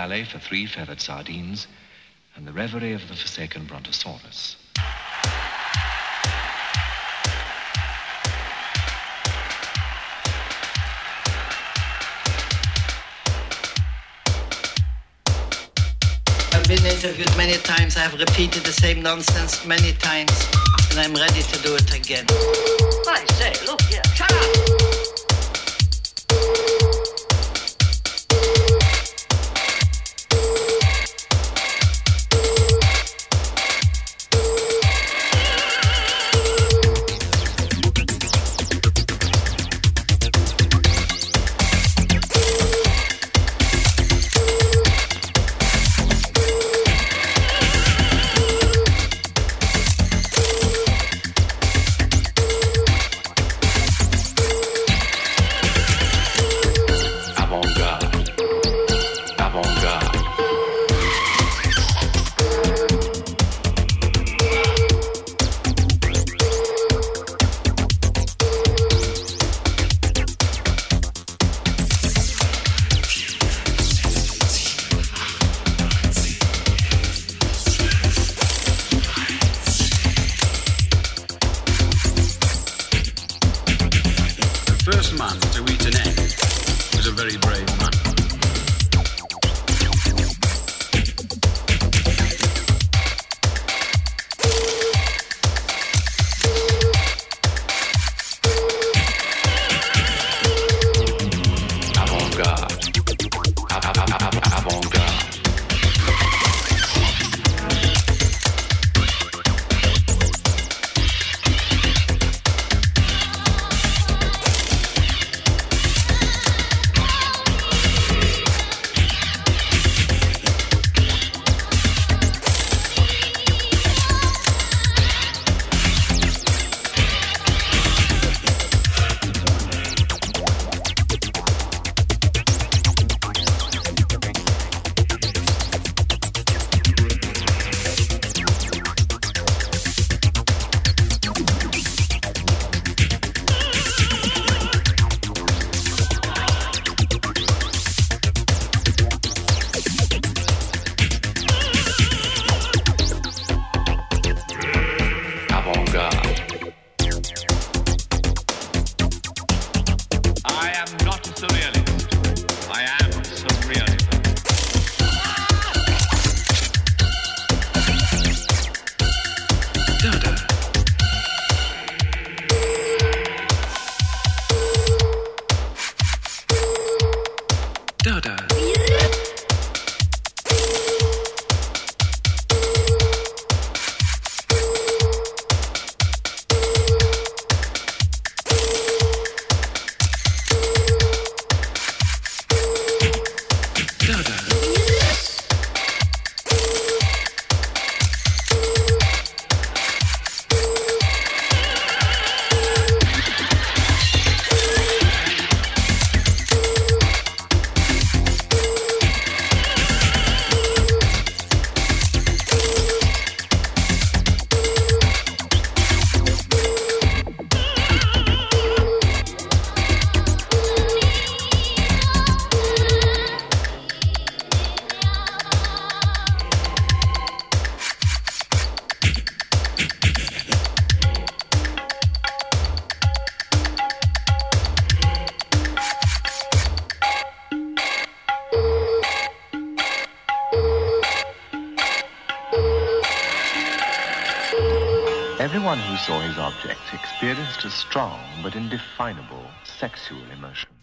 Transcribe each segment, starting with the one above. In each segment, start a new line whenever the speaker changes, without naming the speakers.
eye for three feathered sardines, and the reverie of the forsaken brontosaurus.
I've been interviewed many times. I have repeated the same nonsense many times, and I'm ready to do it again.
I say, look here. Shut up!
Saw his object experienced a strong but indefinable sexual emotion.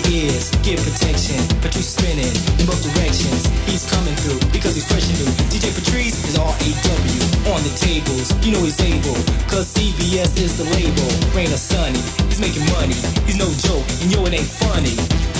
Your ears, get protection. Patrice spinning in both directions. He's coming through because he's fresh and new. DJ Patrice is R-A-W on the tables. You know he's able, cause CBS is the label. Rain or sunny, he's making money. He's no joke, and yo, it ain't funny.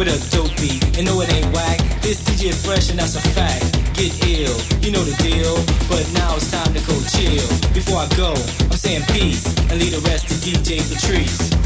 With a dope beat. And no, it ain't whack. This DJ fresh and that's a fact. Get ill, you know the deal. But now it's time to go chill. Before I go, I'm saying peace and leave the rest to DJ Patrice.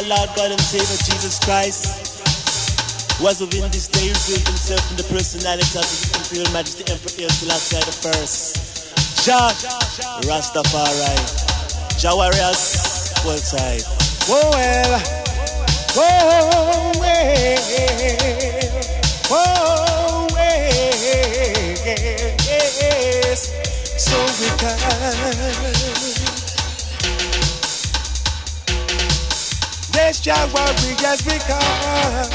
Our Lord God and Savior Jesus Christ, who has within this day revealed himself in the personality of his imperial majesty Emperor Haile Selassie the first. Jah Rastafari. Jah Warriors, world side.
Whoa, well. Whoa, well. Whoa, well. Yes. So we can. Yes, Jah Warriors, we come.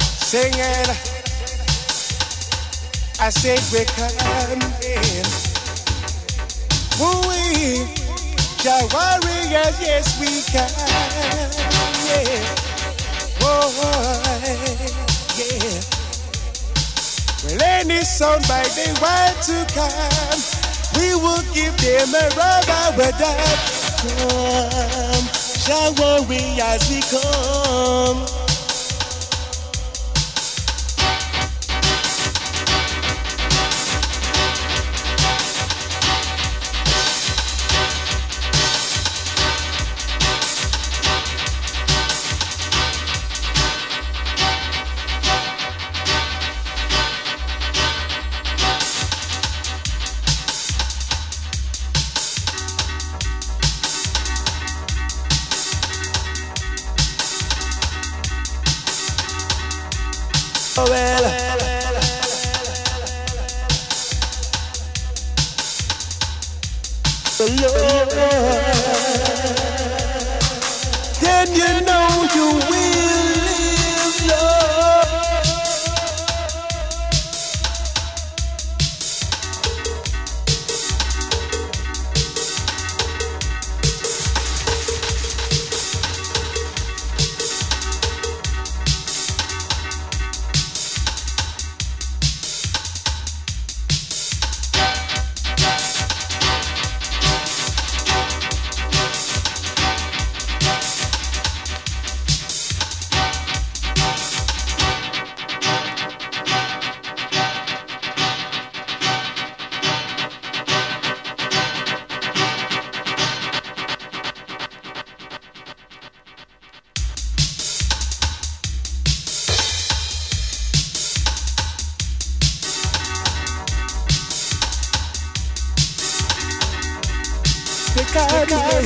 Singing. I said we're coming. Woo-wee. Jah warriors, yes we can. Yeah. Oh, yeah. Well, any sound by they want to come, we will give them a rubber with that. Come, Jah warriors, we come.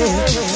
yeah.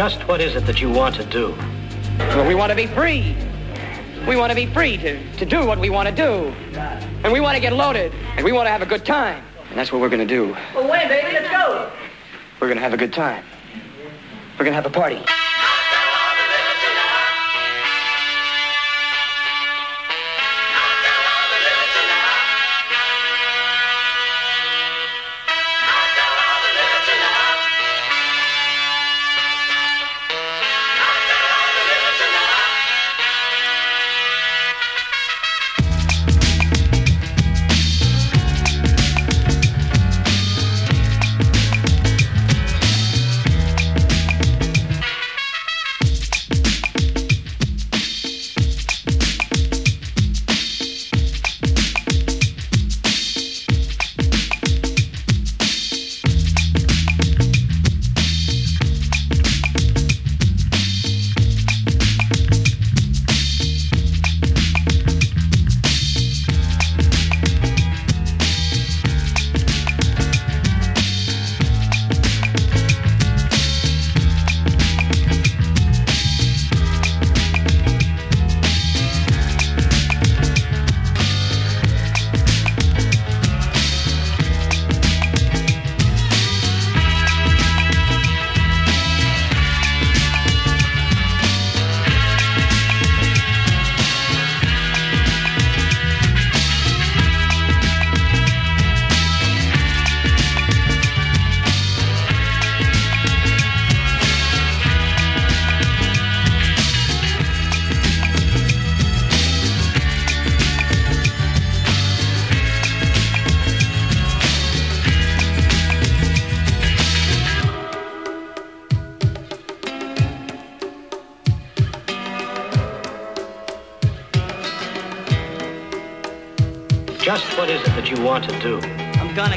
Just what is it that you want to do?
Well, we want to be free. We want to be free to, to do what we want to do. And we want to get loaded. And we want to have a good time. And that's what we're going to do.
Well, when, baby? Let's go.
We're going to have a good time. We're going to have a party.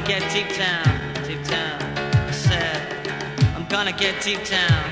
Get deep down, deep down. I said, I'm gonna get deep down.